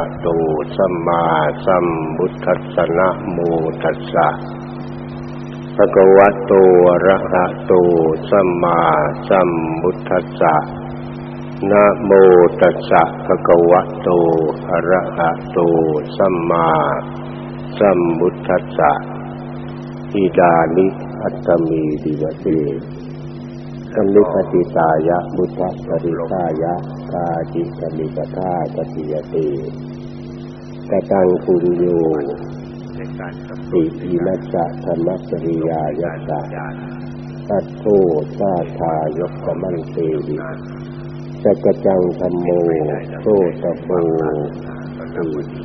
อะโตสัมมาสัมพุทธัสสะนะโมตัสสะภะคะวะโตอะระหะโตสัมมาสัมพุทธัสสะนะโมตัสสะภะคะวะโตอะระหะโตสัมมาสัมพุทธัสสะอิดานิอัตตมีดิวะเตสัมมิปติตายะบุตตปริตายะกาจิสมิปทาปฏิยติ กตังคุณโยติอินัสสะธรรมปริยายัสสะตัทโทสาทายกมันเตวิจักจังธรรมโมโตตโมติ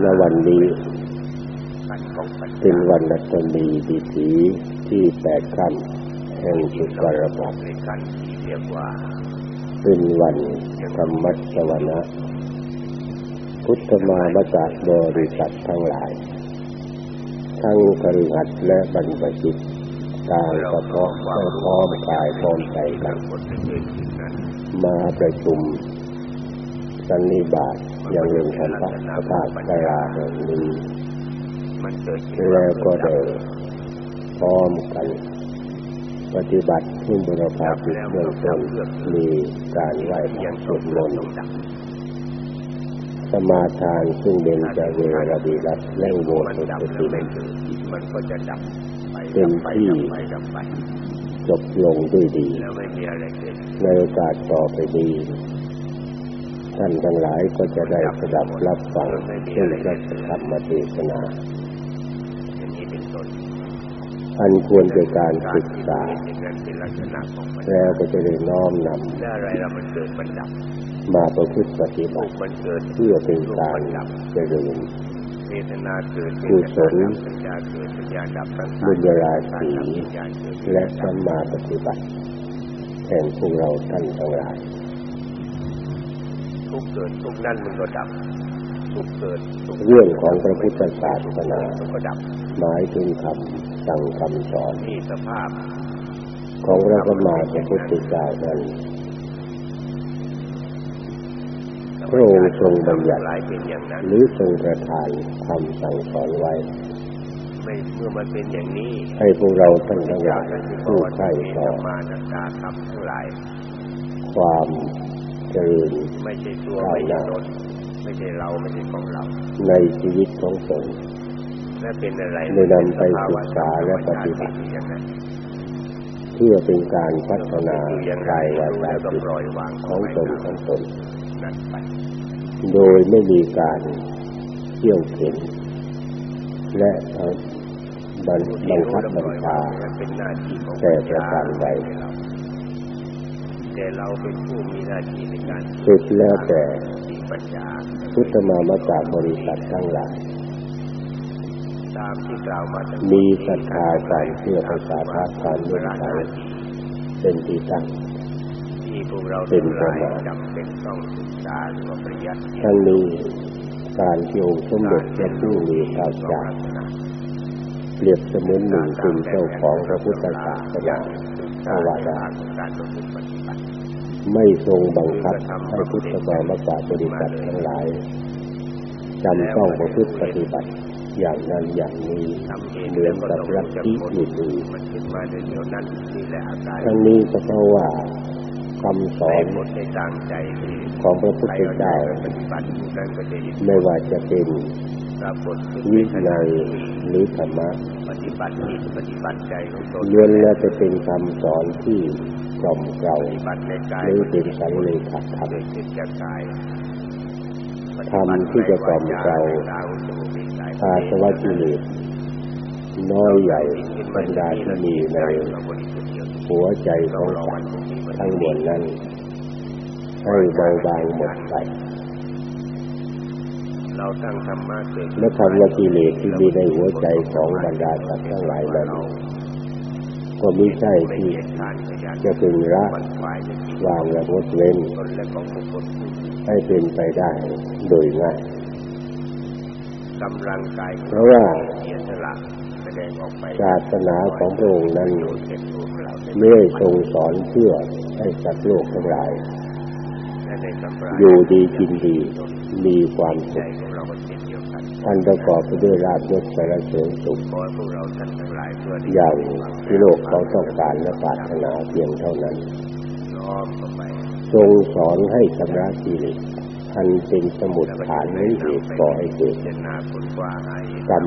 และวันนี้เป็นวันรัตมีดีถีที่แปดค่ำแห่งสุกรบัต เป็นวันธรรมสวนะ พุทธมามจากบริษัททั้งหลาย ทั้งกริหัดและบรรพชิตต่างกระเพาะไม่พร้อมกายพร้อมใจกัน มาประชุมสันนิบาตยังเรื่องธรรมะพระธาตุกลาแห่งนี้แล้วก็ได้พร้อมกัน ปฏิบัติ ที่บุรพาจิตเบื้องต้นมีการไหว้พระสวดมนต์สมาทานซึ่งเป็นจะเวรดีรัตและโบสถ์ปฏิบัติเป็นที่จบลงด้วยดี ในโอกาสต่อไปดีท่านทั้งหลายก็จะได้สดับรับฟังซึ่งพระธรรมเทศนา อันควรแก่การศึกษาแล้วก็จะได้น้อมนำมาประพฤติปฏิบัติเพื่อเป็นการเจริญกุศลบุญญาราศีและสัมมาปฏิบัติแห่งพวกเราท่านทั้งหลายทุกเกิดทุกนั่นมันก็ดับทุก เกิดเรื่องของพระพุทธศาสนามันก็ดับหมายถึงคำสั่งคำสอนที่สภาพของพระสัมมาสัมพุทธเจ้านั้นพระองค์ทรงบัญญัติหลายเป็นอย่างนั้นหรือทรงประทานคำสั่งสอนไว้ไม่เมื่อมันเป็นอย่างนี้ ให้พวกเราท่านทั้งหลายผู้ใคร่มีต่อธรรมานัตตาธรรมทั้งหลายความเจริญไม่ใช่ตัวไม่ใช่ตน ไม่ใช่เราไม่ใช่ของเรา ในชีวิตของตนและเป็นอะไรได้นำไปศึกษาและปฏิบัติอย่างนั้นเพื่อเป็นการพัฒนาคืออย่างไรกายวารู้จาแล้วก็จิตปล่อยวางของตนของตนนั่นไปโดยไม่มีการเที่ยวเข็นและบังบังคับบัญชาเป็นหน้าที่ของแต่ประการใดแต่เราเป็นผู้มีหน้าที่ในการสุดแล้วแต่มี ปัญญา พุทธมามจากบริษัททั้งหลายตามที่กล่าวมาตั้งมีศรัทธาการเชื่อภาษาพระการเลื่อมใสเป็นที่ตั้งที่พวกเราเป็นทั้งหลายประมาณจำเป็นต้องศึกษาหรือว่าปริยัติทั้งนี้การที่องค์สมเด็จพระผู้มีพระเจ้าเปรียบเสมือนหนึ่งเป็นเจ้าของพระพุทธศาสนาภาวะได้การ ไม่ทรงบังคับให้พุทธบริษัทบริษัททั้งหลายจำต้องประพฤติปฏิบัติอย่างนั้นอย่างนี้ทำเองเหมือนกับลัทธิอื่นมันขึ้นมาในเดียวนั้นนี่แหละอาการๆทั้งนี้ก็เพราะว่าคำสอในนบทในตั้งใจที่ของพระพุทใครธเอาใจเจ้าไปปฏิบัติอยู่นั้นก็จะเห็นไม่ว่าจะเป็น ปรากฏขึ้นวิในขณะนัยหรือธรรมะปฏิบัติจิตปฏิบัติใจของตนล้วนแล้วจะเป็นคำสอนที่กล่อมเกลาปฏิบัติในกายหรือเป็นสังเลขาธรรมเกิดขึ้นจากกายธรรมที่จะกล่อมเกลาตาหูจมูกลิ้นกายอาสวะกิเลสน้อยใหญ่บรรดาที่มีในหัวใจของสัตว์ทั้งมวลนั้นให้เบาบางหมดไป และคำว่ากิเลสที่มีในหัวใจของบรรดาสัตว์ทั้งหลายนั้นก็ไม่ใช่ที่จะพึงละวางและงดเว้นตนและของบุคคลผู้อื่นให้เป็นไปได้โดยง่ายกำลังกายเพราะว่าศาสนาของพระองค์นั้นเป็นตัวของเราไม่ได้ทรงสอนเพื่อให้สัตว์โลกทั้งหลายอยู่ดีกินดีมีความสุข ท่านประกอบไปด้วยราบยศสารเสริญสุขขอให้พวกเราท่านทั้งหลายเพื่อได้อย่างที่โลกเขาต้องการและปรารถนาเพียงเท่านั้นน้อมเข้าไปทรงสอนให้ชำระกิเลสอันเป็นสมุดฐานในเหตุก่อให้เกิดเจตนาผลว่าหายกรรม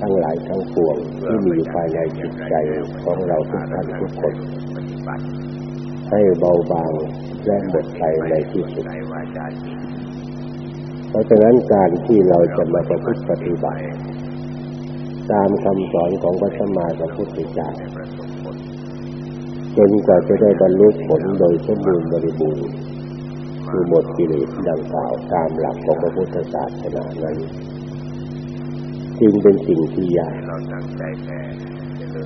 ทั้งหลายทั้งปวงที่มีอยู่ภายในจิตใจของเราทุกท่านทุกคนปฏิบัติให้เบาบางและหมดไปในที่สุด ราะฉะนั้นการที่เราจะมาประพฤติปฏิบัติตามคำสอนของพระสัมมาสัมพุทธเจ้าจนกว่าจะได้บรรลุผลโดยสมบูรณ์บริบูรณ์คือหมดกิเลสดังกล่าวตามหลักของพระพุทธศาสนานั้นจึงเป็นสิ่งที่ยาก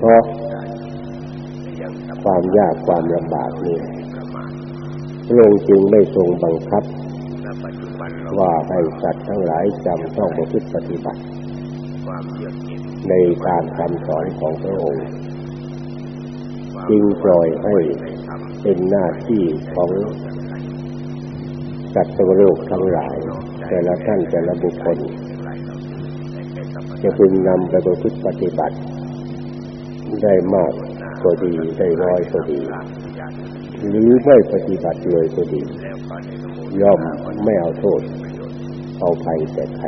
เพราะความยากความลำบากนี้ประมาทพระองค์จึงไม่ทรงบังคับ ว่าให้สัตว์ทั้งหลายจำต้องประพฤติปฏิบัติความเยือกเย็นในตามคำสอนของพระองค์จึงปล่อยให้เป็นหน้าที่ของสัตว์โลกทั้งหลาย แต่ละท่านแต่ละบุคคล จะพึงนำไปประพฤติปฏิบัติ ได้มากก็ดีได้น้อยก็ดี หรือไม่ปฏิบัติเลยก็ดี ย่อมไม่เอาโทษ เอาภัยแต่ใคร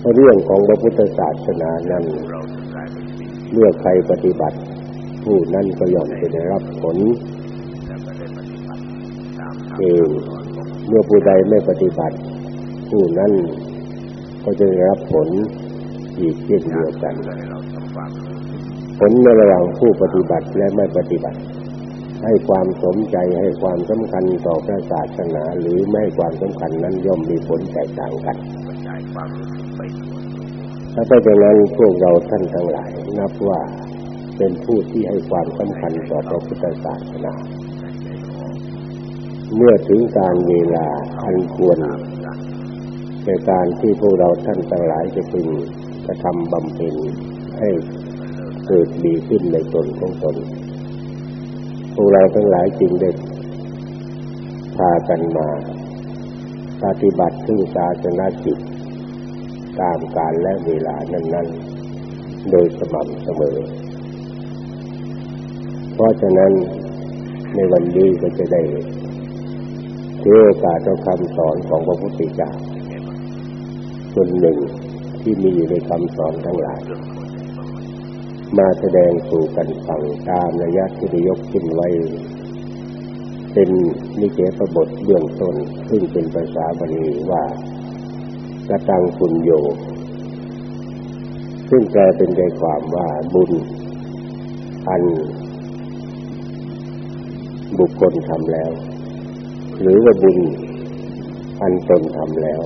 เพราะเรื่องของพระพุทธศาสนานั้นเรื่อใครปฏิบัติ ผู้นั้นก็ย่อมจะได้รับผลคำเองเมื่อผู้ใดไม่ปฏิบัติ ผู้นั้นก็จะได้รับผลอีกเช่นเดียวกัน ผลในระหว่างผู้ปฏิบัติและไม่ปฏิบัติ ให้ความสนใจให้ความสำคัญต่อพระศาสนา หรือไม่ให้ความสำคัญนั้นย่อมมีผลแตกต่างกันกระจายความรู้สึกไปทั่วโลกถ้าเป็นอย่างนั้นพวกเราท่านทั้งหลาย นับว่าเป็นผู้ที่ให้ความสำคัญต่อพระพุทธศาสนา เมื่อถึงการเวลาอันควรในการที่พวกเราท่านทั้งหลายจะพึงกระทำบำเพ็ญให้เกิดดีขึ้นในตนของตน พวกเราทั้งหลายจึงได้พากันมาปฏิบัติซึ่งศาสนาจิตตามการและเวลานั้น ๆ โดยสม่ำเสมอ เพราะฉะนั้นในวันนี้ก็จะได้ถือโอกาสเอาคำสอนของพระพุทธเจ้าส่วนหนึ่งที่มีอยู่ในคำสอนทั้งหลาย มาแสดงสู่กันฟังตามระยะที่ได้ยกขึ้นไว้ เป็นนิเกสบทเบื้องต้นซึ่งเป็นภาษาบาลีว่ากะตังคุณโย ซึ่งแปลเป็นใจความว่าบุญ อัน บุคคลทำแล้ว หรือว่าบุญ อันตนทำแล้ว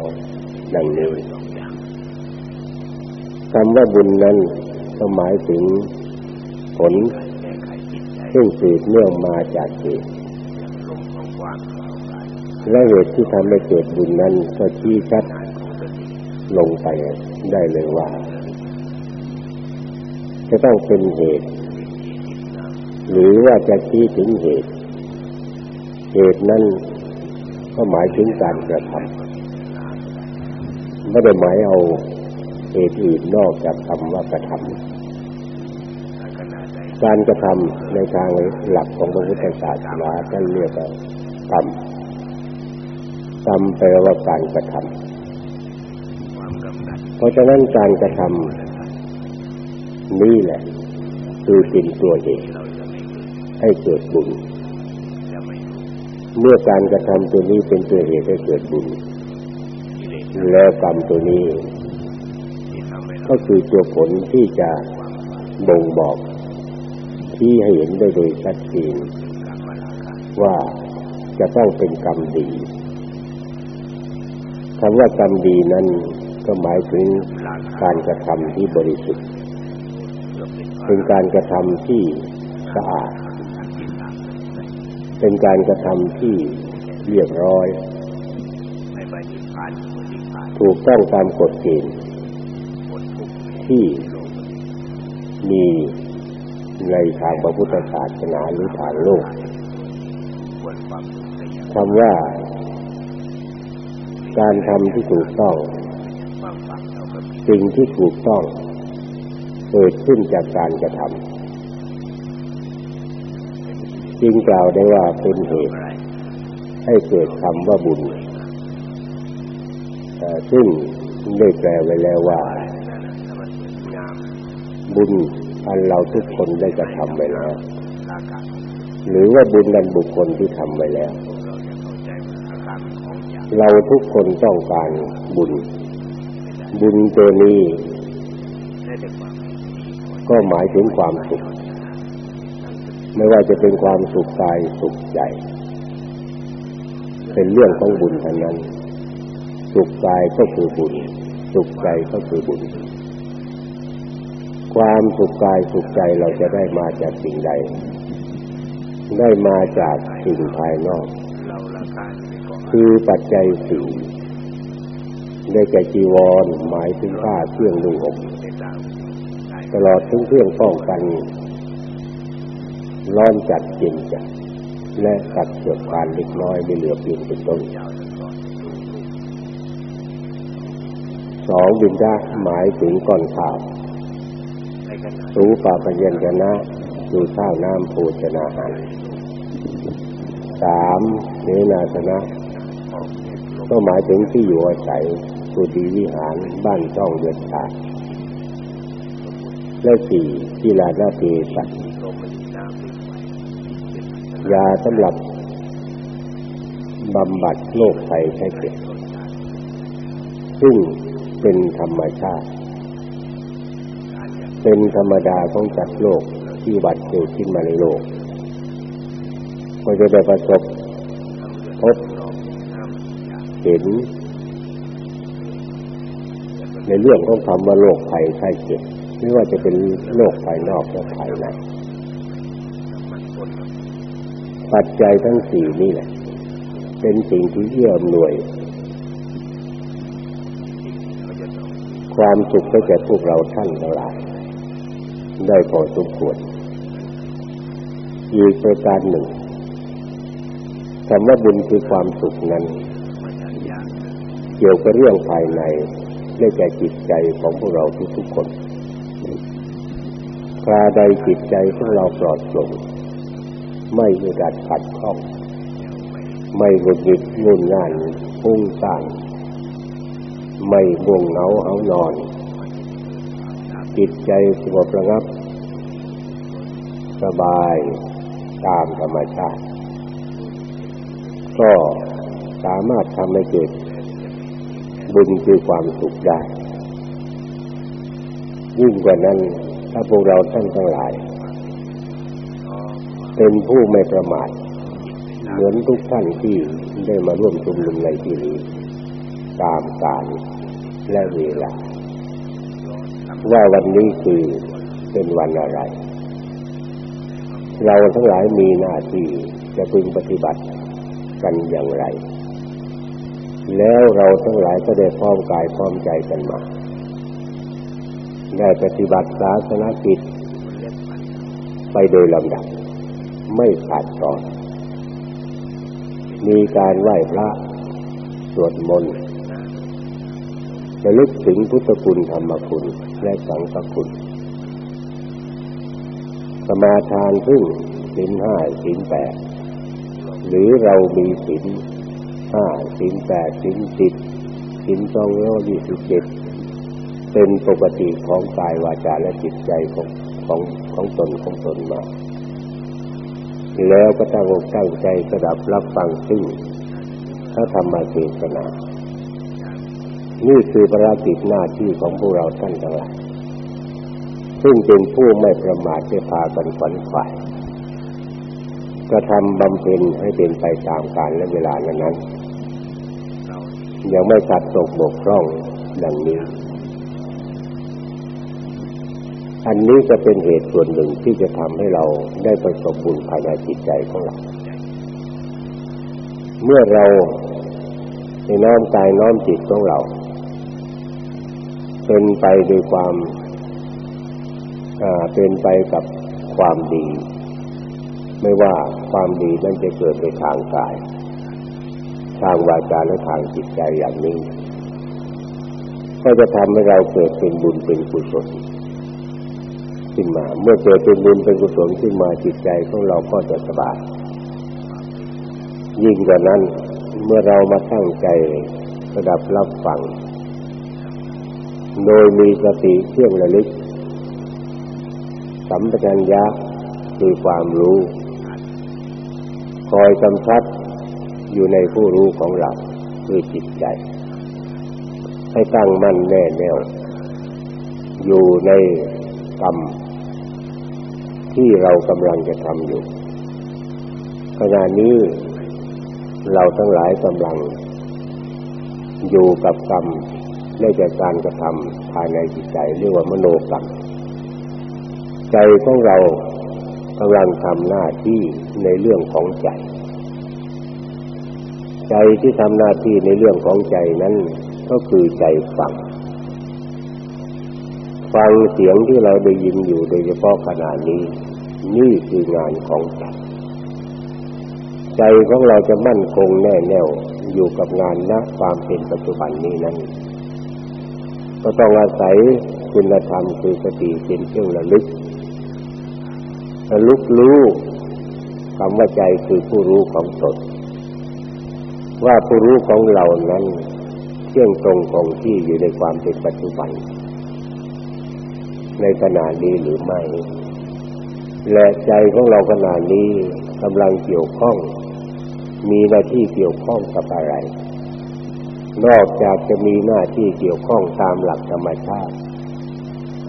ดังนี้คำว่าบุญนั้น ก็หมายถึงผลซึ่งสืบเนื่องมาจากเหตุและเหตุที่ทำให้เกิดบุญนั้นก็ชี้ชัดลงไปได้เลยว่า จะต้องเป็นเหตุ หรือว่าจะชี้ถึงเหตุ เหตุนั้นก็หมายถึงการกระทำไม่ได้หมายเอา เหตุอื่นนอกจากคำว่ากระทำขณะใดการกระทำในทางหลักของพระพุทธศาสนาท่านเรียกว่ากรรมกรรมแปลว่าการกระทำความกำหนัดเพราะฉะนั้นการกระทำนี่แหละ คือเป็นตัวเหตุเราจะไม่เกิดให้เกิดบุญจะไม่รู้เมื่อการกระทำตัวนี้เป็นตัวเหตุให้เกิดบุญกิเลสแล้วกรรมตัวนี้ที่ทำให้เรา ก็คือตัวผลที่จะบ่งบอกที่ให้เห็นได้โดยชัดเจนกรรมราคะว่าจะต้องเป็นกรรมดีคำว่ากรรมดีนั้นก็หมายถึงการกระทำที่บริสุทธิ์เพื่อเป็นเป็นการกระทำที่สะอาดอันที่ตามเป็นการกระทำที่เรียบร้อยไม่ไปนิพพานหรือนิพพานถูกต้องตามกฎเกณฑ์หมด ที่มีในทางพระพุทธศาสนาหรือทางโลกควรคำว่า การทำที่ถูกต้องสิ่งที่ถูกต้อง เกิดขึ้นจากการกระทำจึงกล่าวได้ว่าเป็นเหตุให้เกิดคำว่าบุญซึ่งได้แปลไว้แล้วว่า บุญอันเราทุกคนได้กระทำไว้แล้ว หรือว่าบุญนั้นบุคคลที่ทำไว้แล้ว เราทุกคนต้องการบุญ บุญตัวนี้ก็หมายถึงความสุข ไม่ว่าจะเป็นความสุขกายสุขใจ เป็นเรื่องของบุญเท่านั้น สุขกายก็คือบุญ สุขใจก็คือบุญ ความสุขกายสุขใจเราจะได้มาจากสิ่งใด ได้มาจากสิ่งภายนอก คือปัจจัยสี่ได้แก่จีวรหมายถึงผ้าเครื่องนุ่งห่มตลอดถึงเครื่องป้องกันร้อนจัดเย็นจัดและตัดเกิดการเล็กน้อยไม่เหลือเพียงเป็นต้นสองบินดาหมายถึงก้อนข้าว สูปาปยัญชนะดูข้าวน้ำโภชนาหารสามเนนาสนะ ก็หมายถึงที่อยู่อาศัยกุฏิวิหารบ้านช่องเดือนชาและสี่ที่ลาดาเทสัตยาสำหรับบำบัดโรคภัยไข้เจ็บซึ่งเป็นธรรมชาติ เป็นธรรมดาของจัดโลกที่บัดเกิดขึ้นมาในโลกก็จะได้ประสบพบเห็น ในเรื่องของคำว่าโรคภัยไข้เจ็บไม่ว่าจะเป็นโรคภายนอกและภายในปัจจัยทั้งสี่นี่แหละ เป็นสิ่งที่เอื้อมหน่วย ความสุขให้แก่พวกเราท่านทั้งหลาย ได้พอสมควรอีกประการหนึ่งคำว่าบุญคือความสุขนั้น เกี่ยวกับเรื่องภายในได้แก่จิตใจของพวกเราทุกๆคนคราใดจิตใจของเราปลอดโปร่งไม่อึดัดขัดข้อง ไม่หงุดหงิดงุนง่านพุ่งซ่านไม่ง่วงเหงาเอานอน จิตใจสงบระงับ สบายตามธรรมชาติ ก็สามารถทำให้เกิดบุญคือความสุขได้ ยิ่งกว่านั้น ถ้าพวกเราท่านทั้งหลาย เป็นผู้ไม่ประมาท เหมือนทุกท่านที่ได้มาร่วมชุมนุมในที่นี้ ตามกาลและเวลา ว่าวันนี้คือเป็นวันอะไร เราทั้งหลายมีหน้าที่จะพึงปฏิบัติกันอย่างไร แล้วเราทั้งหลายก็ได้พร้อมกายพร้อมใจกันมา ได้ปฏิบัติศาสนกิจไปโดยลำดับ ไม่ขาดตอน มีการไหว้พระสวดมนต์ระลึกถึงพุทธคุณธรรมคุณ และสังฆคุณ สมาทานพึ่งสินห้าสินแปดหรือเรามีสินห้าสินแปดสินสิบสินสองร้อยยี่สิบเจ็ดเป็นปกติของกายวาจาและจิตใจของของของตนของตนมา แล้วก็ตั้งอกตั้งใจสดับรับฟังซึ่งพระธรรมเทศนา นี่คือภารกิจหน้าที่ของพวกเราท่านทั้งหลายซึ่งเป็นผู้ไม่ประมาทจะพากันฝันฝ่ายกระทำบำเพ็ญให้เป็นไปตามกาลและเวลานั้นๆยังไม่ขาดตกบกพร่องดังนี้ อันนี้จะเป็นเหตุส่วนหนึ่งที่จะทำให้เราได้ประสบบุญภายในจิตใจของเรา เมื่อเราในน้อมกายน้อมจิตของเรา เป็นไปด้วยความเป็นไปกับความดี ไม่ว่าความดีนั้นจะเกิดในทางกาย ทางวาจาและทางจิตใจอย่างนี้ก็จะทำให้เราเกิดเป็นบุญเป็นกุศลขึ้นมา เมื่อเกิดเป็นบุญเป็นกุศลขึ้นมาจิตใจของเราก็จะสบายยิ่งกว่านั้นเมื่อเรามาตั้งใจระดับรับฟัง โดยมีสติเชื่องระลึก สัมปชัญญะคือความรู้ คอยกำชับอยู่ในผู้รู้ของเราคือจิตใจ ให้ตั้งมั่นแน่แน่วอยู่ในกรรมที่เรากำลังจะทำอยู่ขณะนี้เราทั้งหลายกำลัง อยู่กับกรรม ได้จากการกระทำภายในจิตใจเรียกว่ามโนกรรม ใจของเรากำลังทำหน้าที่ในเรื่องของใจ ใจที่ทำหน้าที่ในเรื่องของใจนั้นก็คือใจฟัง ฟังเสียงที่เราได้ยินอยู่โดยเฉพาะขณะนี้ นี่คืองานของใจ ใจของเราจะมั่นคงแน่แน่วอยู่กับงานณความเป็นปัจจุบันนี้นั้น ก็ต้องอาศัยคุณธรรมคือสติเป็นเครื่องระลึกระลึกรู้คำว่าใจคือผู้รู้ของตนว่าผู้รู้ของเรานั้นเที่ยงตรงคงที่อยู่ในความเป็นปัจจุบัน ในขณะนี้หรือไม่ และใจของเราขณะนี้กำลังเกี่ยวข้อง มีหน้าที่เกี่ยวข้องกับอะไร นอกจากจะมีหน้าที่เกี่ยวข้องตามหลักธรรมชาติ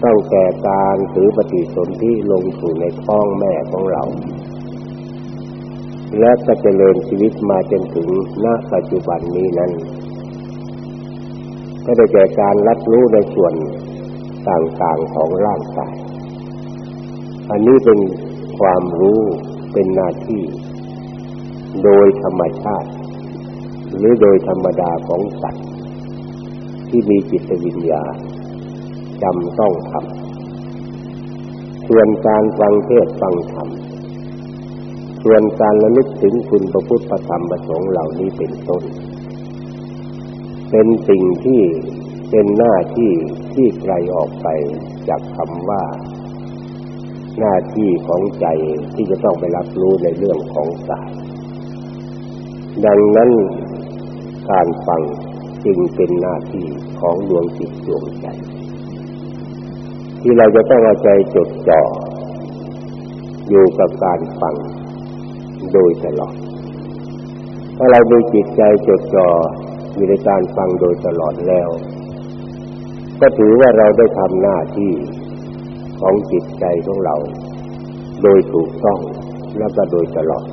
ตั้งแต่การถือปฏิสนธิลงสู่ในท้องแม่ของเรา และจะเจริญชีวิตมาจนถึงณปัจจุบันนี้นั้น ก็ได้แก่การรับรู้ในส่วนต่างๆของร่างกาย อันนี้เป็นความรู้เป็นหน้าที่ โดยธรรมชาติ หรือโดยธรรมดาของสัตว์ที่มีจิตวิญญาณจำต้องทำส่วนการฟังเทศฟังธรรมส่วนการระลึกถึงคุณพระพุทธธรรมประสงค์เหล่านี้เป็นต้น เป็นสิ่งที่เป็นหน้าที่ที่ไกลออกไปจากคำว่า หน้าที่ของใจที่จะต้องไปรับรู้ในเรื่องของกายดังนั้น การฟังจึงเป็นหน้าที่ของดวงจิตดวงใจ ที่เราจะต้องเอาใจจดจ่ออยู่กับการฟังโดยตลอดถ้าเราดูจิตใจจดจ่ออยู่ในการฟังโดยตลอดแล้ว ก็ถือว่าเราได้ทำหน้าที่ของจิตใจของเรา โดยถูกต้องและก็โดยตลอด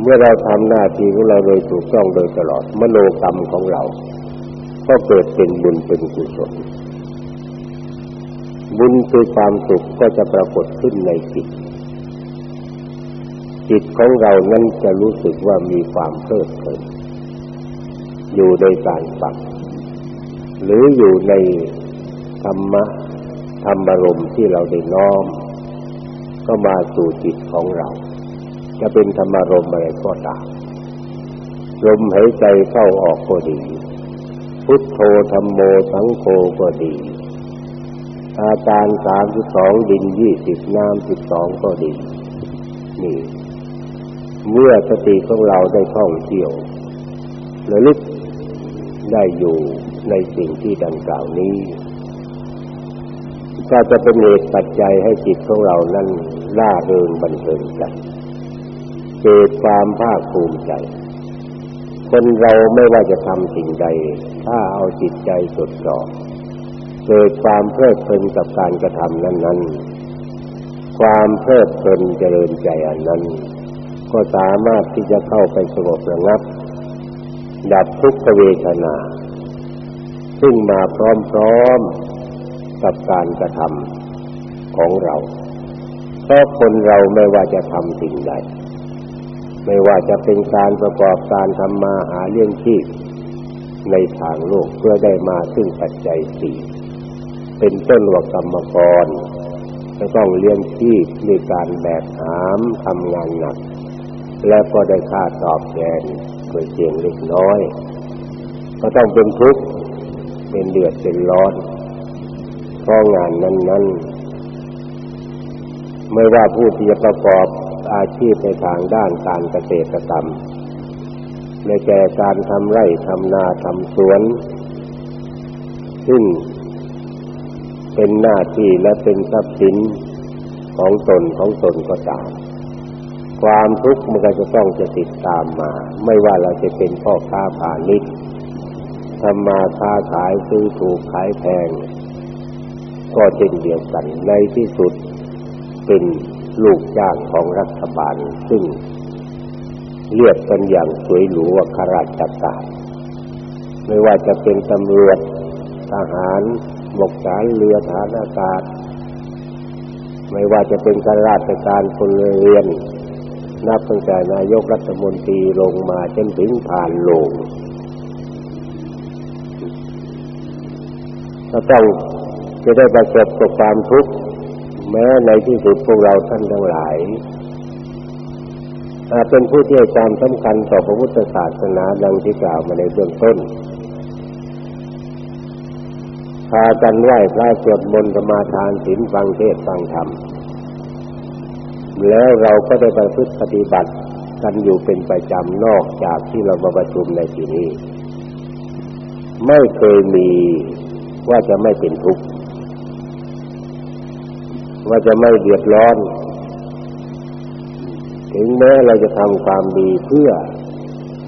เมื่อเราทำหน้าที่ของเราโดยถูกต้องโดยตลอด มโนกรรมของเรา ก็เกิดเป็นบุญเป็นกุศล บุญคือความสุขก็จะปรากฏขึ้นในจิต จิตของเรานั้นจะรู้สึกว่ามีความเพลิดเพลินอยู่ในการฟังหรืออยู่ในธรรมะธรรมารมณ์ที่เราได้น้อม ก็มาสู่จิตของเรา จะเป็นธรรมารมอะไรก็ตามลมหายใจเข้าออกก็ดี พุทโธธรรมโมสังโฆก็ดี อาการสามสิบสองดินยี่สิบน้ำสิบสองก็ดี นี่ เมื่อสติของเราได้ท่องเที่ยวระลึกได้อยู่ในสิ่งที่ดังกล่าวนี้ ก็จะเป็นเหตุปัจจัยให้จิตของเรานั้นล่าเริงบันเทิงใจ เกิดความภาคภูมิใจ คนเราไม่ว่าจะทำสิ่งใด ถ้าเอาจิตใจจดจ่อเกิดความเพลิดเพลินกับการกระทำนั้น ๆ ความเพลิดเพลินเจริญใจอันนั้น ก็สามารถที่จะเข้าไปสงบระงับ ดับทุกขเวทนา ซึ่งมาพร้อมๆกับการกระทำของเราเพราะคนเราไม่ว่าจะทำสิ่งใด ไม่ว่าจะเป็นการประกอบการทำมาหาเลี้ยงชีพในทางโลกเพื่อได้มาซึ่งปัจจัยสี่เป็นต้นว่ากรรมกรจะต้องเลี้ยงชีพในการแบกหามทำงานหนัก และก็ได้ค่าตอบแทนโดยเพียงเล็กน้อย ก็ต้องเป็นทุกข์เป็นเดือดเป็นร้อนเพราะงานนั้น ๆ ไม่ว่าผู้ที่จะประกอบ อาชีพในทางด้านการเกษตรกรรมในแก่การทำไร่ทำนาทำสวน ซึ่งเป็นหน้าที่และเป็นทรัพย์สินของตนของตนก็ตาม ความทุกข์มันก็จะต้องจะติดตามมา ไม่ว่าเราจะเป็นพ่อค้าผาณิชย์ทำมาค้าขายซื้อถูกขายแพง ก็เช่นเดียวกันในที่สุดเป็น ลูกจ้างของรัฐบาลซึ่งเรียกกันอย่างสวยหรูว่าข้าราชการ ไม่ว่าจะเป็นตำรวจทหารบกสารเรือฐานอากาศ ไม่ว่าจะเป็นการราชการคนเรียนนับตั้งแต่นายกรัฐมนตรีลงมาจนถึงผ่านลงก็ต้องจะได้ประสบกับความทุกข์ แม้ในที่สุดพวกเราท่านทั้งหลายอาจเป็นผู้ที่ให้ความสำคัญต่อพระพุทธศาสนาดังที่กล่าวมาในเบื้องต้นพากันไหว้พระสวดมนต์สมาทานศีลฟังเทศฟังธรรม แล้วเราก็ได้ประพฤติปฏิบัติกันอยู่เป็นประจำนอกจากที่เรามาประชุมในที่นี้ ไม่เคยมีว่าจะไม่เป็นทุกข์ ว่าจะไม่เดือดร้อน ถึงแม้เราจะทำความดีเพื่อ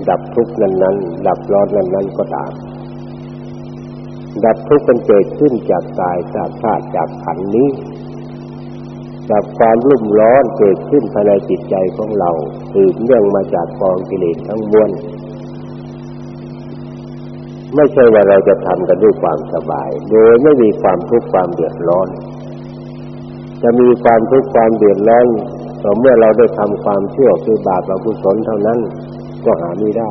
ดับทุกข์นั้นๆ ดับร้อนนั้นๆก็ตาม ดับทุกข์กันเกิดขึ้นจากกายจากชาติจากขันธ์นี้จากความรุ่มร้อนเกิดขึ้นภายในจิตใจของเราสืบเนื่องมาจากกองกิเลสทั้งมวล ไม่ใช่ว่าเราจะทำกันด้วยความสบาย โดยไม่มีความทุกข์ความเดือดร้อน จะมีความทุกข์ความเดือดร้อนต่อเมื่อเราได้ทำความเชื่อคือบาปอกุศลเท่านั้นก็หาไม่ได้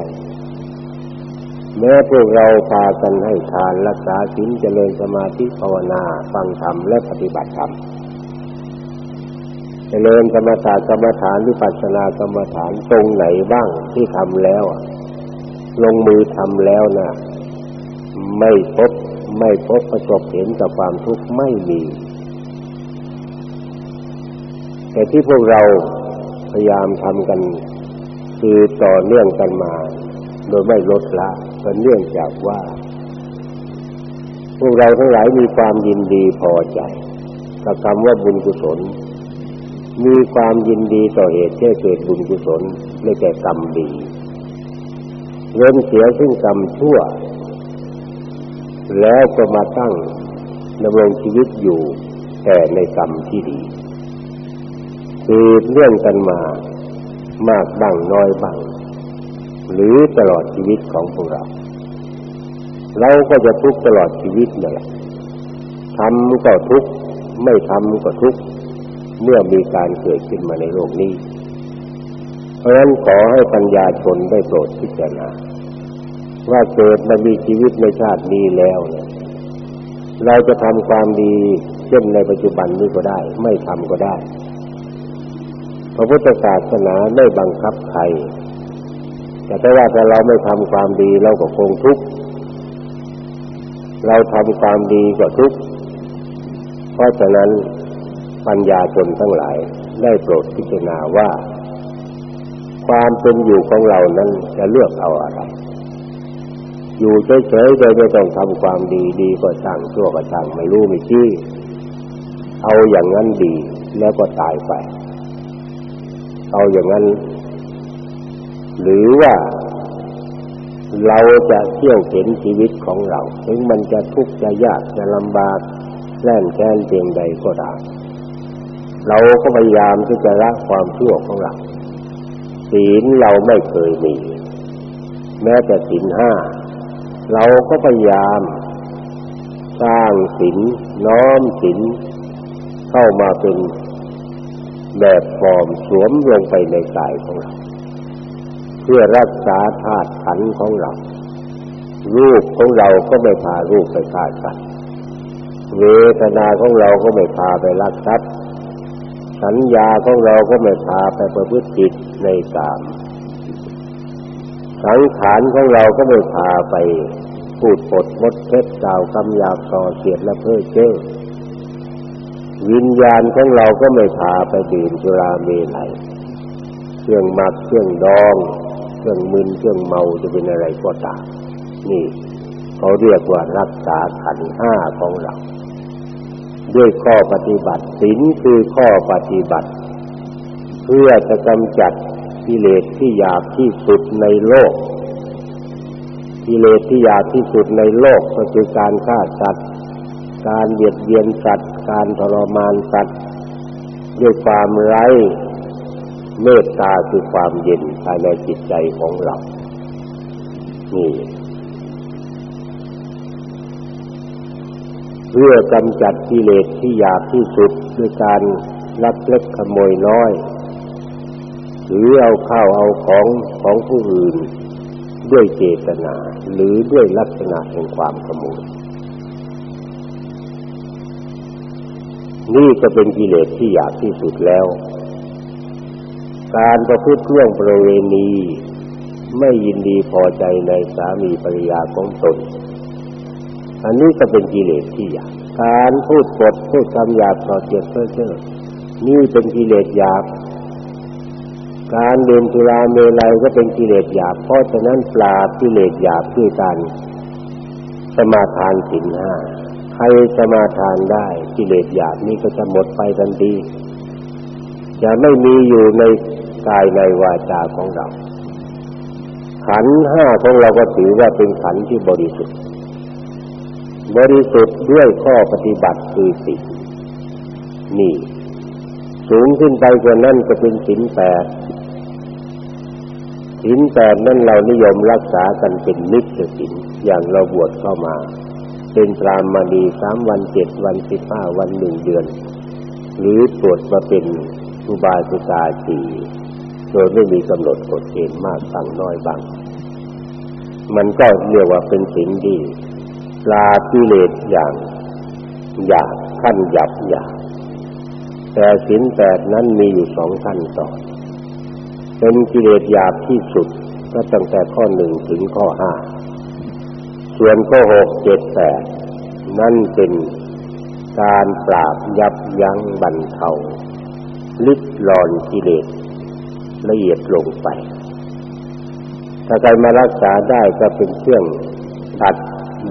แม้พวกเราพากันให้ทานรักษาศีลเจริญสมาธิภาวนาฟังธรรมและปฏิบัติธรรมเจริญสมถะกรรมฐานหรือปัสสนากรรมฐานตรงไหนบ้างที่ทำแล้วลงมือทำแล้วนะไม่พบไม่พบประสบเห็นกับความทุกข์ไม่มี แต่ที่พวกเราพยายามทำกัน คือต่อเนื่องกันมา โดยไม่ลดละก็เนื่องจากว่า พวกเราทั้งหลายมีความยินดีพอใจกับคำว่าบุญกุศล มีความยินดีต่อเหตุที่เกิดบุญกุศลไม่แก่กรรมดีเว้นเสียซึ่งกรรมชั่ว แล้วก็มาตั้งดำรงชีวิตอยู่แต่ในกรรมที่ดี คือเรื่องกันมา มากบ้างน้อยบ้าง หรือตลอดชีวิตของพวกเรา เราก็จะทุกข์ตลอดชีวิตนั่นแหละทำก็ทุกข์ไม่ทำก็ทุกข์เมื่อมีการเกิดขึ้นมาในโลกนี้ เพราะฉะนั้นขอให้ปัญญาชนได้โปรดพิจารณาว่าเกิดมามีชีวิตในชาตินี้แล้วเนี่ยเราจะทำความดีเช่นในปัจจุบันนี้ก็ได้ ไม่ทำก็ได้ พระพุทธศาสนาไม่บังคับใคร แต่ถ้าว่าแต่เราไม่ทำความดีเราก็คงทุกข์เราทำความดีก็ทุกข์เพราะฉะนั้นปัญญาชนทั้งหลายได้โปรดพิจารณาว่า ความเป็นอยู่ของเรานั้นจะเลือกเอาอะไร อยู่เฉยๆโดยไม่ต้องทำความดีดีก็ช่างชั่วก็ช่างไม่รู้ไม่ชี้เอาอย่างนั้นดีแล้วก็ตายไป เอาอย่างนั้น หรือว่าเราจะเที่ยวเห็นชีวิตของเรา ถึงมันจะทุกข์จะยากจะลำบากแล่นแค้นเพียงใดก็ตามเราก็พยายามที่จะละความชั่วของเราศีลเราไม่เคยมี แม้แต่ศีลห้าเราก็พยายาม สร้างศีลน้อมศีลเข้ามาเป็น แบบฟอร์มสวมลงไปในกายของเรา เพื่อรักษาธาตุขันของเรา รูปของเราก็ไม่พารูปไปฆ่าสัตว์เวทนาของเราก็ไม่พาไปลักทรัพย์สัญญาของเราก็ไม่พาไปประพฤติผิดในกามสังขารของเราก็ไม่พาไปพูดปดมดเท็จกล่าวคำหยาบส่อเสียดและเพ้อเจ้อ วิญญาณของเราก็ไม่พาไปดื่มสุราเมลัยเครื่องมักเครื่องดองเครื่องมึนเครื่องเมาจะเป็นอะไรก็ตามนี่เขาเรียกว่ารักษาขันห้าของเรา ด้วยข้อปฏิบัติศีลคือข้อปฏิบัติ เพื่อจะกำจัดกิเลสที่หยาบที่สุดในโลกกิเลสที่หยาบที่สุดในโลกก็คือการฆ่าสัตว์ การเบียดเบียนสัตว์ การทรมานสัตว์ด้วยความไร้เมตตาคือความเย็นภายในจิตใจของเรา นี่ เพื่อกำจัดกิเลสที่หยาบที่สุดด้วยการลักเล็กขโมยน้อย หรือเอาข้าวเอาของของผู้อื่น ด้วยเจตนา หรือด้วยลักษณะแห่งความขโมย นี่ก็เป็นกิเลสที่หยาบที่สุดแล้ว การประพฤติเรื่องประเวณี ไม่ยินดีพอใจในสามีภรรยาของตน อันนี้ก็เป็นกิเลสที่หยาบการพูดปดพูดคำหยาบต่อเจียเพ้อเจ้อนี่เป็นกิเลสหยาบ การดื่มสุราเมลัยก็เป็นกิเลสหยาบ เพราะฉะนั้นปราบกิเลสหยาบด้วยการสมาทานสินห้าใครสมาทานได้ กิเลสหยาบนี้ก็จะหมดไปทันทีจะไม่มีอยู่ในกายในวาจาของเรา ขันห้าของเราก็ถือว่าเป็นขันที่บริสุทธิ์ บริสุทธิ์ด้วยข้อปฏิบัติคือสินนี่ สูงขึ้นไปกว่านั้นก็เป็นสินแปดศีลแปดนั้นเรานิยมรักษากันเป็นนิจศีลอย่างเราบวชเข้ามา เป็นพรามมาดีสามวันเจ็ดวันสิบห้าวันหนึ่งเดือน หรือตรวจมาเป็นอุบาสิกาสี่โดยไม่มีกำหนดกฎเกณฑ์มากบางน้อยบางมันก็เรียกว่าเป็นศีลที่ลาพิเลสอย่างหยาบขั้นหยับหยาบแต่ศีลแปดนั้นมีอยู่สองขั้นตอนเป็นกิเลสหยาบที่สุดก็ตั้งแต่ข้อหนึ่งถึงข้อห้า ส่วนข้อหกเจ็ดแปดนั่นเป็นการปราบยับยั้งบรรเทาลิดรอนกิเลสละเอียดลงไป ถ้าใครมารักษาได้ก็เป็นเครื่องตัด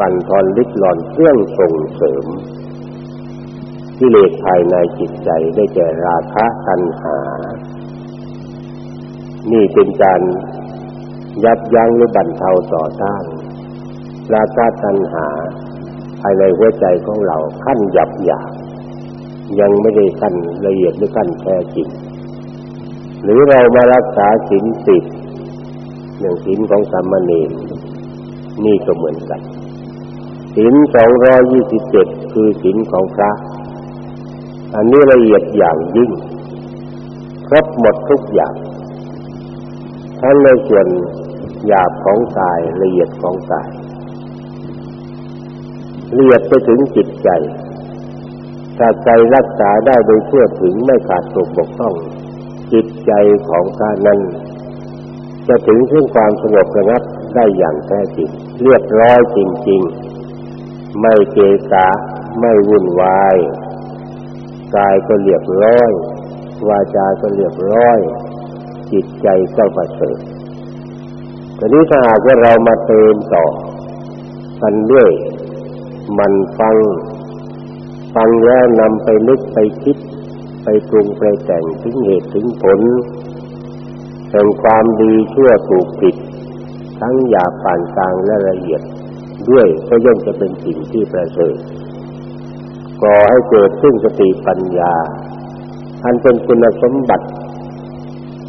บั่นทอนลิดรอนเครื่องส่งเสริมกิเลสภายในจิตใจได้แก่ราคะตัณหา นี่เป็นการยับยั้งหรือบรรเทาต่อต้าน ราคะตัณหาภายในหัวใจของเราขั้นหยับหยาบยังไม่ได้ขั้นละเอียดหรือขั้นแท้จริง หรือเรามารักษาศีลสิบอย่างศีลของสามเณรนี่ก็เหมือนกันศีลสองร้อยี่สิบเจ็ดคือศีลของพระ อันนี้ละเอียดอย่างยิ่ง ครบหมดทุกอย่าง ทั้งในส่วนหยาบของกายละเอียดของกาย ละเอียดไปถึงจิตใจ ถ้าใจรักษาได้โดยเชื่อถึงไม่ขาดตกบกพร่อง จิตใจของกานั้น จะถึงซึ่งความสงบระงับได้อย่างแท้จริงเรียบร้อยจริง ๆ ไม่เกสาไม่วุ่นวายกายก็เรียบร้อยวาจาก็เรียบร้อย จิตใจก็ประเสริฐทีนี้ถ้าหากว่าเรามาเติมต่อกันด้วย มันฟัง ฟังแล้วนำไปนึกไปคิด ไปปรุงไปแต่งถึงเหตุถึงผลแห่งความดีชั่วถูกผิด ทั้งหยาบปานกลางและละเอียดด้วยก็ย่อมจะเป็นสิ่งที่ประเสริฐก่อให้เกิดซึ่งสติปัญญา อันเป็นคุณสมบัติ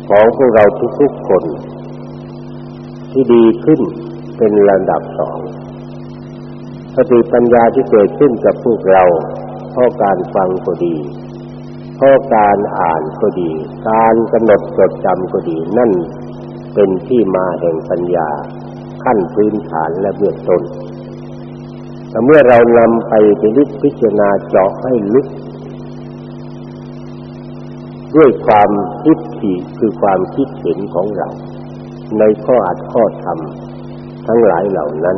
ของพวกเราทุกๆคน ที่ดีขึ้นเป็นระดับสอง สติปัญญาที่เกิดขึ้นกับพวกเราเพราะการฟังก็ดีเพราะการอ่านก็ดี การกำหนดจดจำก็ดี นั่นเป็นที่มาแห่งปัญญาขั้นพื้นฐานและเบื้องต้นแต่เมื่อเรานำไปพิพิจารณาเจาะให้ลึก ด้วยความคิดถี่คือความคิดเห็นของเรา ในข้ออัดข้อธรรมทั้งหลายเหล่านั้น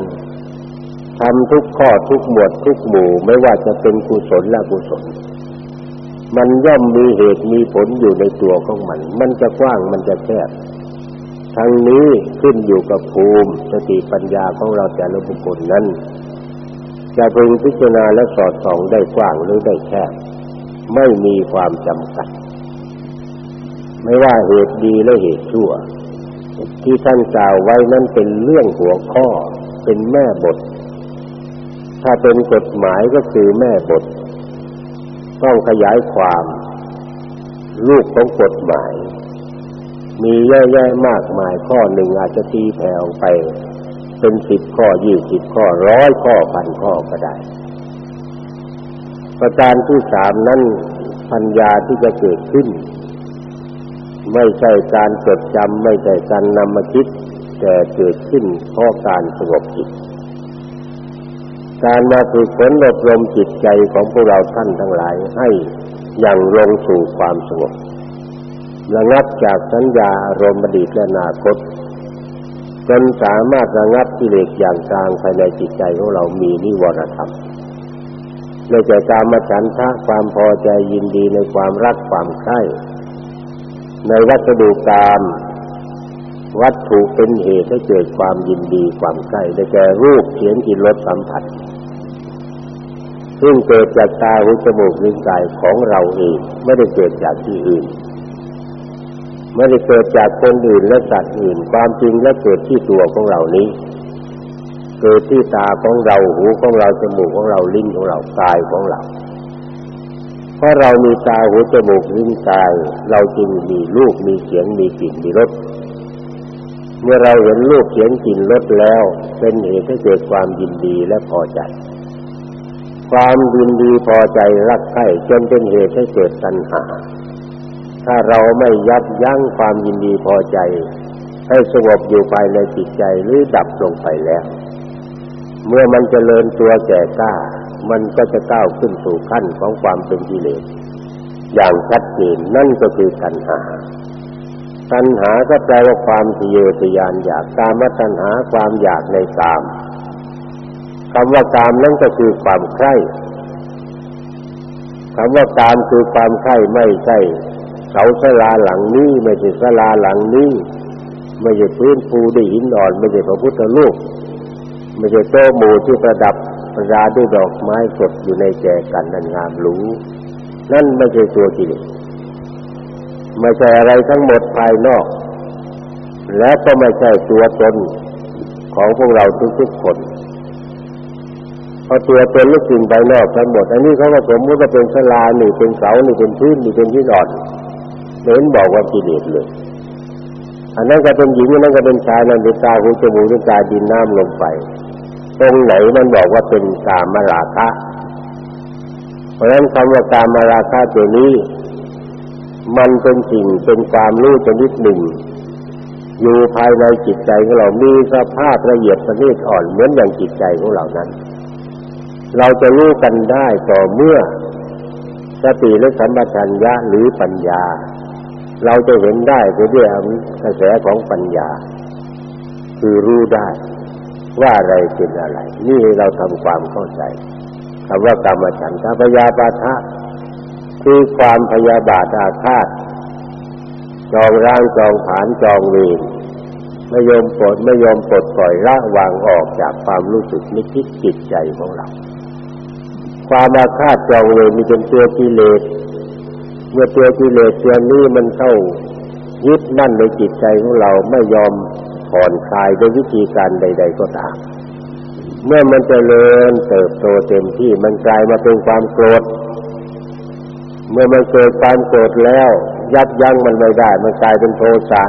ทำทุกข้อทุกหมวดทุกหมู่ไม่ว่าจะเป็นกุศลและกุศล มันย่อมมีเหตุมีผลอยู่ในตัวของมัน มันจะกว้างมันจะแคบทั้งนี้ขึ้นอยู่กับภูมิสติปัญญาของเราแต่ละบุคคลนั้นจะพึงพิจารณาและสอดส่องได้กว้างหรือได้แคบไม่มีความจำกัด ไม่ว่าเหตุดีและเหตุชั่ว ที่ท่านกล่าวไว้นั้นเป็นเรื่องหัวข้อเป็นแม่บท ถ้าเป็นกฎหมายก็คือแม่บท ต้องขยายความลูกของกฎหมาย มีแย่ๆมากมายข้อหนึ่งอาจจะตีแผ่วไป เป็นสิบข้อยี่สิบข้อร้อยข้อพันข้อก็ได้ ประการที่สามนั้นปัญญาที่จะเกิดขึ้น ไม่ใช่การจดจำไม่ใช่การนำมาคิด แต่เกิดขึ้นเพราะการสงบจิต การมาฝึกฝนอบรมจิตใจของพวกเราท่านทั้งหลายให้อย่างลงสู่ความสงบระงับจากสัญญาอารมณ์อดีตและอนาคตจนสามารถระงับกิเลสอย่างกลางภายในจิตใจของเรามีนิวรธรรมในใจกามาฉันทะความพอใจยินดีในความรักความใคร่ในวัสดุกรรมวัตถุเป็นเหตุให้เกิดความยินดีความใคร่ได้แก่รูปเสียงกลิ่นรสสัมผัส ซึ่งเกิดจากตาหูจมูกลิ้นกายของเราเองไม่ได้เกิดจากที่อื่น ไม่ได้เกิดจากคนอื่นและสัตว์อื่น ความจริงและเกิดที่ตัวของเรานี้ เกิดที่ตาของเราหูของเราจมูกของเราลิ้นของเรากายของเรา เพราะเรามีตาหูจมูกลิ้นกาย เราจึงมีรูปมีเสียงมีกลิ่นมีรสเมื่อเราเห็นรูปเสียงกลิ่นรสแล้ว เป็นเหตุให้เกิดความยินดีและพอใจ ความยินดีพอใจรักใคร่จนเป็นเหตุให้เกิดตัณหา ถ้าเราไม่ยับยั้งความยินดีพอใจ ให้สงบอยู่ภายในจิตใจหรือดับลงไปแล้ว เมื่อมันจเจริญตัวแก่กล้า มันก็จะก้าวขึ้นสู่ขั้นของความเป็นกิเลสอย่างชัดเจนนั่นก็คือตัณหา ตัณหาก็แปลว่าความทะเยอทะยานอยากกามตัณหาความอยากในกาม คำว่ากามนั่นก็คือความใคร่คำว่ากามคือความใคร่ไม่ใช่เสาสลาหลังนี้ ไม่ใช่สลาหลังนี้ ไม่ใช่พื้นปูด้วยหินอ่อน ไม่ใช่พระพุทธรูปไม่ใช่โต๊ะหมู่ที่ประดับประดาด้วยดอกไม้สดอยู่ในแจกันนันงามหรูนั่นไม่ใช่ตัวกิเลสไม่ใช่อะไรทั้งหมดภายนอก และก็ไม่ใช่ตัวตนของพวกเราทุกๆคน เพราตัวตนและสิ่งภายนอกทั้งหมด อันนี้เขาก็สมมติว่าเป็นสลาหนี่งเป็นเสาหนี่งเป็นพื้นหนี่งเป็นที่นอนเน้นบอกว่ากิเลสเลย อันนั้นก็เป็นหญิงอันนั้นก็เป็นชายนั่นเป็นตาหูจมูกเป็นกายดินน้ำลมไฟตรงไหนมันบอกว่าเป็นกามราคะ เพราะฉะนั้นคำว่ากามราคะตัวนี้ มันเป็นสิ่งเป็นความรู้ชนิดหนึ่ง อยู่ภายในจิตใจของเรา มีสภาพละเอียดประณีตอ่อนเหมือนอย่างจิตใจของเรานั้น เราจะรู้กันได้ต่อเมื่อสติและสัมปชัญญะหรือปัญญา เราจะเห็นได้ด้วยกระแสของปัญญา คือรู้ได้ว่าอะไรเป็นอะไร นี่เราทำความเข้าใจคำว่ากรรมฉันทะพยาบาทะคือความพยาบาทอาฆาตจองร่างจองผานจองเวรไม่ยอมปลดไม่ยอมปลดปล่อยละวางออกจากความรู้สึกนึกคิดจิตใจของเรา ความอาฆาตจองเวรมีเป็นตัวกิเลสเมื่อตัวกิเลสตัวนี้มันเข้ายึดมั่นในจิตใจของเราไม่ยอมผ่อนคลายโดยวิธีการใด ๆ ก็ตาม เมื่อมันจเจริญเติบโตเต็มที่มันกลายมาเป็นความโกรธ เมื่อมันเกิดความโกรธแล้ว ยับยั้งมันไม่ได้ มันกลายเป็นโทสะ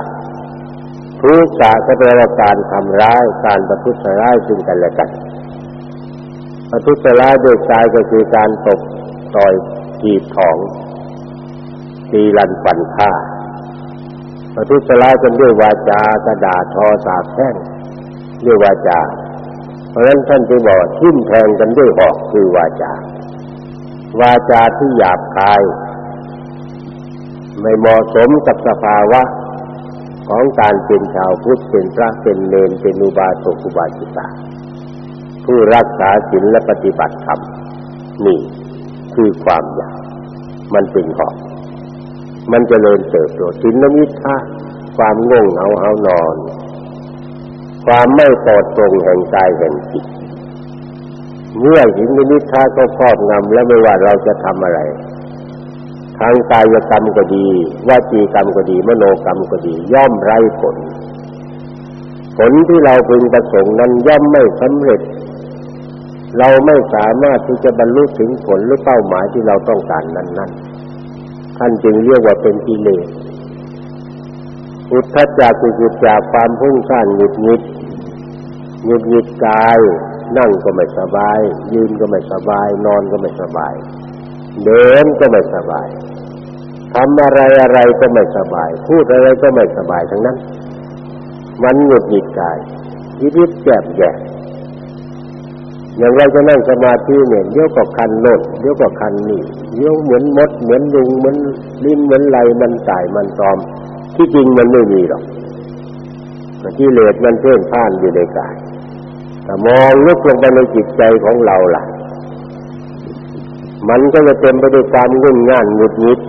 ทุสะก็แปลว่าการทำร้ายการประทุษร้ายซึ่งกันและกัน ประทุษร้ายโดยกายก็คือการตบต่อยจีบของตีลันฟันฆ่าประทุษร้ายกันด้วยวาจากระดาษทอสาบแช่งด้วยวาจา เพราะฉะนั้นท่านจึงบอกทิ่มแทงกันด้วยหอกคือวาจา วาจาที่หยาบคาย ไม่เหมาะสมกับสภาวะของการเป็นชาวพุทธเป็นพระเป็นเนรเป็นอุบาสกอุบาสิกา ผู้รักษาศีลและปฏิบัติธรรมนี่คือความอยากมันเป็นขอบมันจเจริญเติบโตศีลมิทะความง่วงเหงาเหานอน ความไม่ปลอดโปร่งแห่งกายแห่งจิตเมื่อหินนิทาก็ครอบงำและไม่ว่าเราจะทำอะไร ทางกายกรรมก็ดีวาจีกรรมก็ดี มโนกรรมก็ดี ย่อมไร้ผล ผลที่เราพึงประสงค์นั้นย่อมไม่สำเร็จ เราไม่สามารถที่จะบรรลุถึงผลหรือเป้าหมายที่เราต้องการนั้น ๆ ท่านจึงเรียกว่าเป็นกิเลสอุทธัจจากคือจากความพุ่งซ่านหงุดหงิดหงุดหงิดกาย นั่งก็ไม่สบาย ยืนก็ไม่สบาย นอนก็ไม่สบาย เดินก็ไม่สบายทำอะไรอะไรก็ไม่สบาย พูดอะไรก็ไม่สบายทั้งนั้น มันหงุดหงิดกายชีวิตแจ็บแย่ อย่างเราจะนั่งสมาธิเนี่ยเดี๋ยวก็คันโน่นเดี๋ยวก็คันนี่เดี๋ยวเหมือนมด เหมือนยุงเหมือนลิ้นเหมือนไหลมันตายมันตอม ที่จริงมันไม่มีหรอกที่เลดมันเพ่นพ่านอยู่ในกายแต่มองลึกลงไปในจิตใจของเราล่ะ มันก็จะเต็มไปด้วยความงุ่นง่านหงุดหงิด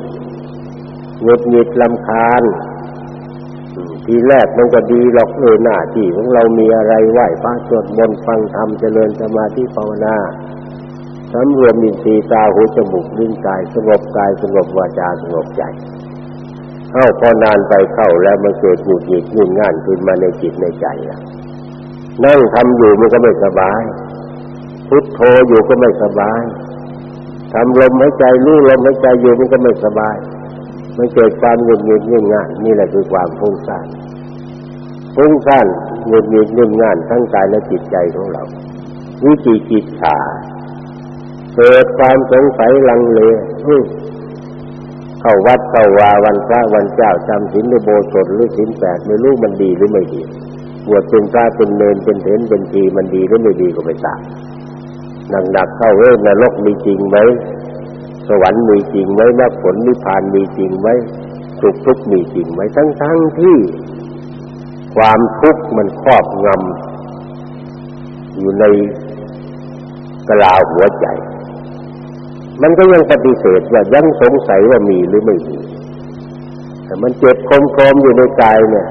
หงุดหงิดลำคาญ ทีแรกมันก็ดีหรอกเออหน้าที่ของเรามีอะไรไหว้พระสวดมนต์ฟังธรรมเจริญสมาธิภาวนาสำรวมมินทรีตาหูจมูกลิ้นกายสงบกายสงบวาจาสงบใจเข้าพอนานไปเข้าแล้วมันเกิดหงุดหงิดงุ่นง่านขึ้นมาในจิตในใจล้วนั่งทำอยู่มันก็ไม่สบาย พุทโธอยู่ก็ไม่สบายทำลมหายใจรู้ลมหายใจอยู่มันก็ไม่สบาย มันเกิดความหงุดหงิดเงื่นง่ายนี่แหละคือความฟุ้งซ่านฟุ้งซ่านหงุดหงิดเงื่นง่ายทั้งกายและจิตใจของเรา วิจิจิตฉาเกิดความสงสัยลังเลเข้าวัดเข้าวาวันพระวันเจ้าจำศีลหรือโบสถหรือศีลแปดไม่รู้มันดีหรือไม่ดีบวชเป็นพระเป็นเนรเป็นเถรเป็นทีมันดีหรือไม่ดีก็ไม่ทราบหนักๆเข้าเอ้นรกมีจริงไหม สวรรค์มีจริงไหมมรรคผลนิพพานมีจริงไหมสุขทุกข์มีจริงไหมทั้งๆที่ ความทุกข์มันครอบงำอยู่ในกลาหัวใจ มันก็ยังปฏิเสธว่ายังสงสัยว่ามีหรือไม่มีแต่มันเจ็บคมคมอยู่ในกายเนี่ย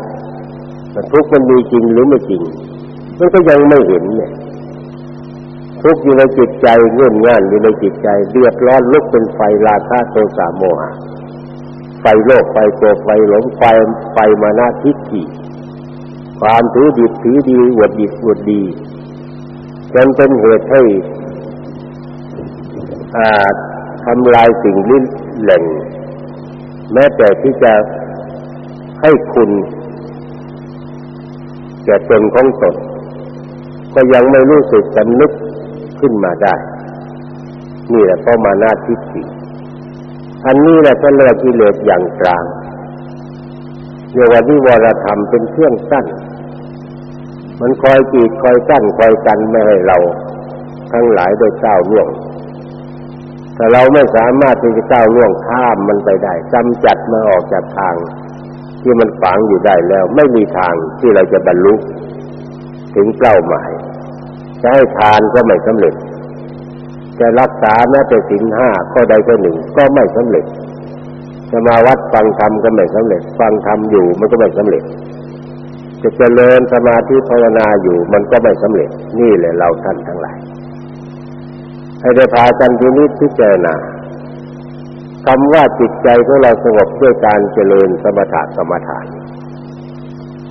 ทุกข์มันมีจริงหรือไม่จริง มันก็ยังไม่เห็นเนี่ย ทุกข์อยู่ในจิตใจเงื่อนง่านอยู่ในจิตใจเดือดร้อนลุกเป็นไฟราคะโทสะโมหะไฟโลกไฟโกรธไฟหลงไฟไฟมานาทิฏฐิความถือดีถือดีอวดดีอวดดีจนเป็นเหตุให้อาจทำลายสิ่งลิ้นแหล่งแม้แต่ที่จะให้คุณแก่ตนของตนก็ยังไม่รู้สึกสำนึก ขึ้นมาได้ นี่แหละเพราะมานาทิฏฐิอันนี้แหละท่านเรียกกิเลสอย่างกลางเรียกว่านิวรธรรมเป็นเครื่องกั้น มันคอยจีดคอยกั้นคอยกันไม่ให้เรา ทั้งหลายได้ก้าวล่วงแต่เราไม่สามารถที่จะก้าวล่วงข้ามมันไปได้กำจัดมันออกจากทางที่มันฝังอยู่ได้แล้ว ไม่มีทางที่เราจะบรรลุถึงเป้าหมาย จะให้ทานก็ไม่สำเร็จ จะรักษาแม้แต่สินห้าข้อใดข้อหนึ่งก็ไม่สำเร็จจะมาวัดฟังธรรมก็ไม่สำเร็จ ฟังธรรมอยู่มันก็ไม่สำเร็จ จะเจริญสมาธิภาวนาอยู่มันก็ไม่สำเร็จ นี่แหละเราท่านทั้งหลาย ให้ได้พากันทีนี้พิจารณาคำว่าจิตใจของเราสงบด้วยการเจริญสมถะกรรมฐาน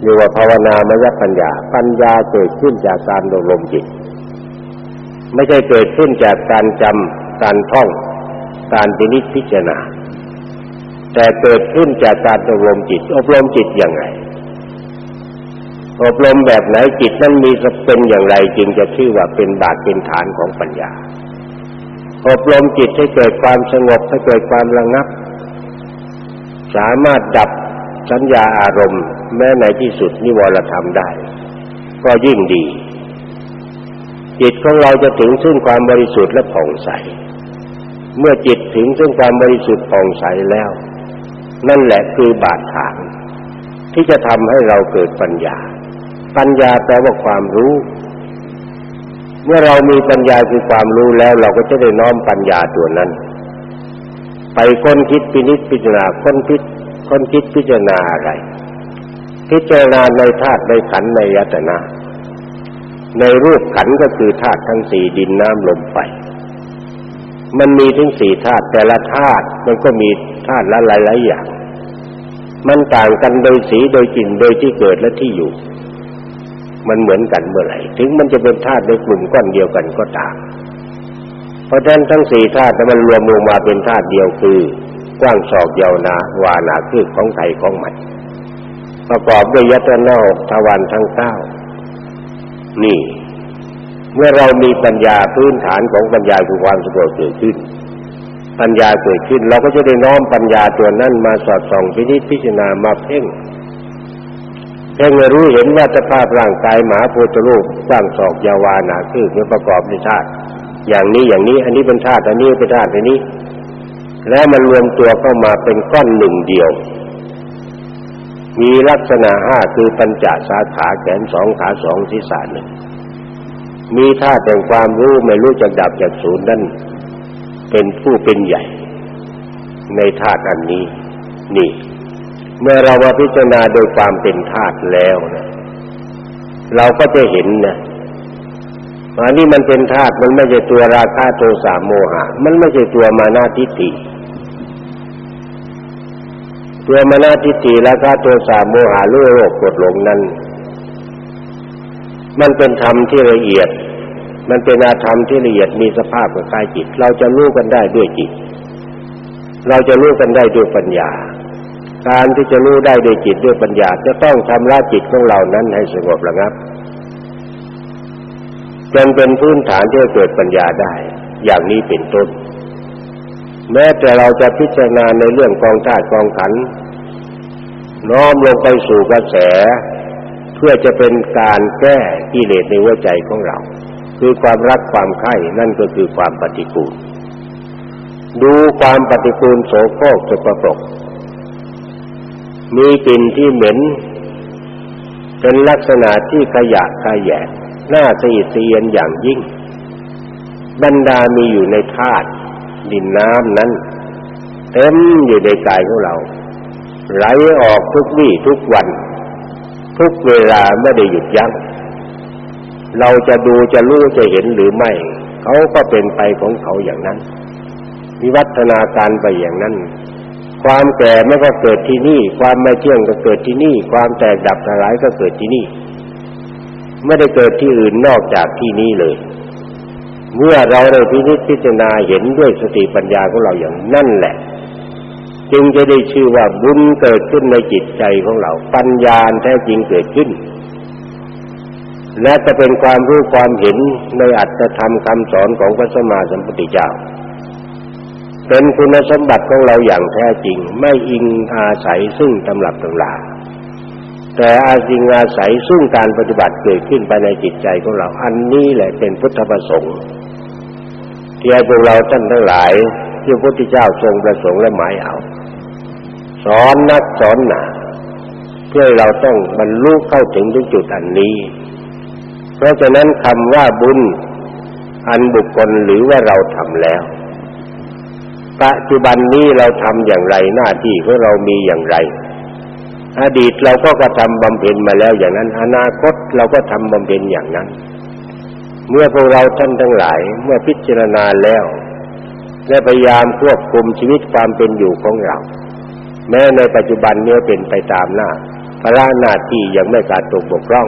เรียกว่าภาวนามยปัญญา ปัญญาเกิดขึ้นจากการอบรมจิต ไม่ใช่เกิดขึ้นจากการจำการท่อง การปินิจพิจารณา แต่เกิดขึ้นจากการอบรมจิต อบรมจิตอย่างไรอบรมแบบไหนจิตนั้นมีเป็นอย่างไรจึงจะชื่อว่าเป็นบาทเป็นฐานของปัญญา อบรมจิตให้เกิดความสงบให้เกิดความระงับ สามารถดับสัญญาอารมณ์ แม้ในที่สุดนิวรธรรมได้ ก็ยิ่งดี จิตของเราจะถึงซึ่งความบริสุทธิ์และผ่องใส เมื่อจิตถึงซึ่งความบริสุทธิ์ผ่องใสแล้ว นั่นแหละคือบาดฐาน ที่จะทำให้เราเกิดปัญญา ปัญญาแปลว่าความรู้ เมื่อเรามีปัญญาคือความรู้แล้วเราก็จะได้น้อมปัญญาตัวนั้น ไปค้นคิดพินิจพิจารณาค้นคิดค้นคิดพิจารณาอะไร พิจารณาในธาตุในขันธ์ในยตนะ ในรูปขันธ์ก็คือธาตุทั้งสี่ดินน้ำลมไฟมันมีถึงสี่ธาตุแต่ละธาตุมันก็มีธาตุละหลายๆอย่าง มันต่างกันโดยสีโดยกลิ่นโดยที่เกิดและที่อยู่ มันเหมือนกันเมื่อไหร่ ถึงมันจะเป็นธาตุในกลุ่มก้อนเดียวกันก็ตาม เพราะฉะนั้นทั้งสี่ธาตุมันรวมลงมาเป็นธาตุเดียวคือกว้างศอกยาวนาวานาคือของไทยของใหม่ประกอบด้วยยตนาหกทวารทั้งเก้า นี่ เมื่อเรามีปัญญาพื้นฐานของปัญญาคือความสงบเกิดขึ้น ปัญญาเกิดขึ้น เราก็จะได้น้อมปัญญาตัวนั้นมาสอดส่องพินิจพิจารณามาเพ่งเพ่งรู้เห็นว่าสภาพร่างกายหมาโพธิรูปสร้างศอกยาวานาคือมันประกอบด้วยธาตุอย่างนี้อย่างนี้ อันนี้เป็นธาตุอันนี้เป็นธาตุอันนี้ แล้วมันรวมตัวเข้ามาเป็นก้อนหนึ่งเดียว มีลักษณะห้าคือปัญจสาขาแขนสองขาสองศีรษะหนึ่งมีธาตุแห่งความรู้ไม่รู้จักดับจากศูนย์นั้นเป็นผู้เป็นใหญ่ ในธาตุอันนี้ นี่ เมื่อเรามาพิจารณาโดยความเป็นธาตุแล้วนะเราก็จะเห็นนะอันนี้มันเป็นธาตุมันไม่ใช่ตัวราคะโทสะโมหะ มันไม่ใช่ตัวมานาทิฏฐิ ตัวมนาทิฏฐิราคะโทสะโมหะหรือโลภกดหลงนั้น มันเป็นธรรมที่ละเอียด มันเป็นอาธรรมที่ละเอียดมีสภาพกับกายจิต เราจะรู้กันได้ด้วยจิต เราจะรู้กันได้ด้วยปัญญา การที่จะรู้ได้ด้วยจิตด้วยปัญญา จะต้องทำละจิตของเรานั้นให้สงบระงับจนเป็นพื้นฐานที่จะเกิดปัญญาได้ อย่างนี้เป็นต้น แม้แต่เราจะพิจารณาในเรื่องกองธาตุกองขันน้อมลงไปสู่กระแส เพื่อจะเป็นการแก้กิเลสในหัวใจของเรา คือความรักความใคร่นั่นก็คือความปฏิกูล ดูความปฏิกูลโสโครกสกปรกมีกลิ่นที่เหม็น เป็นลักษณะที่ขยะขยะน่าสะอิดสะเอียนอย่างยิ่ง บรรดามีอยู่ในธาตุ ดินน้ำนั้น เต็มอยู่ในกายของเรา ไหลออกทุกวี่ทุกวัน ทุกเวลาไม่ได้หยุดยั้งเราจะดูจะรู้จะเห็นหรือไม่ เขาก็เป็นไปของเขาอย่างนั้น วิวัฒนาการไปอย่างนั้น ความแก่ไม่ก็เกิดที่นี่ ความไม่เที่ยงก็เกิดที่นี่ ความแตกดับสลายก็เกิดที่นี่ ไม่ได้เกิดที่อื่นนอกจากที่นี้เลย เมื่อเราได้พิจิตพิจารณาเห็นด้วยสติปัญญาของเราอย่างนั่นแหละ จึงจะได้ชื่อว่าบุญเกิดขึ้นในจิตใจของเรา ปัญญาแท้จริงเกิดขึ้น และจะเป็นความรู้ความเห็นในอัตถธรรมคำสอนของพระสมมาสัมพุทธเจ้าเป็นคุณสมบัติของเราอย่างแท้จริง ไม่อิงอาศัยซึ่งตำรับตำรา แต่อาจิงอาศัยซึ่งการปฏิบัติเกิดขึ้นภายในจิตใจของเรา อันนี้แหละเป็นพุทธประสงค์ที่ให้พวกเราท่านทั้งหลาย ที่พระพุทธเจ้าทรงประสงค์และหมายเอา สอนนักสอนหนาเพื่อเราต้องบรรลุเข้าถึงถึงจุดอันนี้ เพราะฉะนั้นคำว่าบุญอันบุคคลหรือว่าเราทำแล้วปัจจุบันนี้เราทำอย่างไรหน้าที่ของเรามีอย่างไร อดีตเราก็กระทำบำเพ็ญมาแล้วอย่างนั้น อนาคตเราก็ทำบำเพ็ญอย่างนั้น เมื่อพวกเราท่านทั้งหลายเมื่อพิจารณาแล้วและพยายามควบคุมชีวิตความเป็นอยู่ของเรา แม้ในปัจจุบันนี้เป็นไปตามหน้าภาระหน้าที่ยังไม่ขาดตกบกพร่อง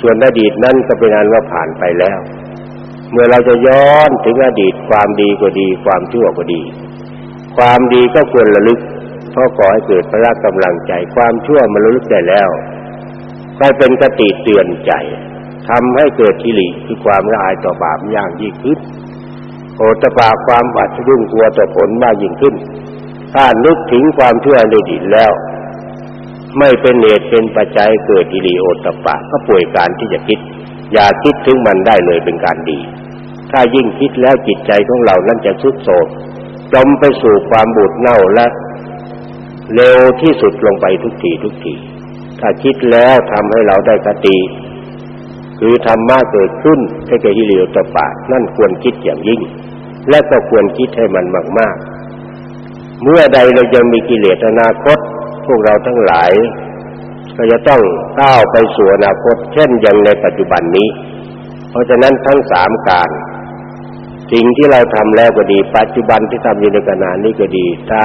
ส่วนอดีตนั้นก็เป็นอันว่าผ่านไปแล้ว เมื่อเราจะย้อนถึงอดีตความดีก็ดี ความชั่วก็ดี ความดีก็ควรระลึก เพราก่อให้เกิดพละกำลังใจ ความชั่วมันระลึกได้แล้วก็เป็นกติเตือนใจทำให้เกิดทิริคือความละอายต่อบาปย่างยิ่งขึ้นโอตปาความบาดรุ่งกลัวต่อผลมากยิ่งขึ้น ถ้านึกถึงความเชื่อในดินแล้ว ไม่เป็นเหตุเป็นปัจจัยเกิดอิริโอตปะก็ป่วยการที่จะคิด อย่าคิดถึงมันได้เลยเป็นการดี ถ้ายิ่งคิดแล้วจิตใจของเรานั้นจะทุดโทรมจมไปสู่ความบูดเน่าและ เร็วที่สุดลงไปทุกทีทุกทีถ้าคิดแล้วทำให้เราได้คติคือธรรมะเกิดขึ้นให้แก่ฮิริโอตปะนั่นควรคิดอย่างยิ่ง และก็ควรคิดให้มันมากๆ เมื่อใดเรายังมีกิเลสอนาคต พวกเราทั้งหลาย ก็จะต้องก้าวไปสู่อนาคต เช่นอย่างในปัจจุบันนี้ เพราะฉะนั้นทั้งสามการสิ่งที่เราทำแล้วก็ดี ปัจจุบันที่ทำอยู่ในขณะนี้ก็ดีถ้า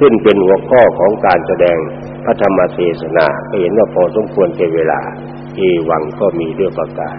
ขึ้นเป็นหัวข้อของการแสดงพระธรรมเทศนาก็เห็นว่าพอสมควรแก่เวลาเอวังก็มีเรื่องประกาศ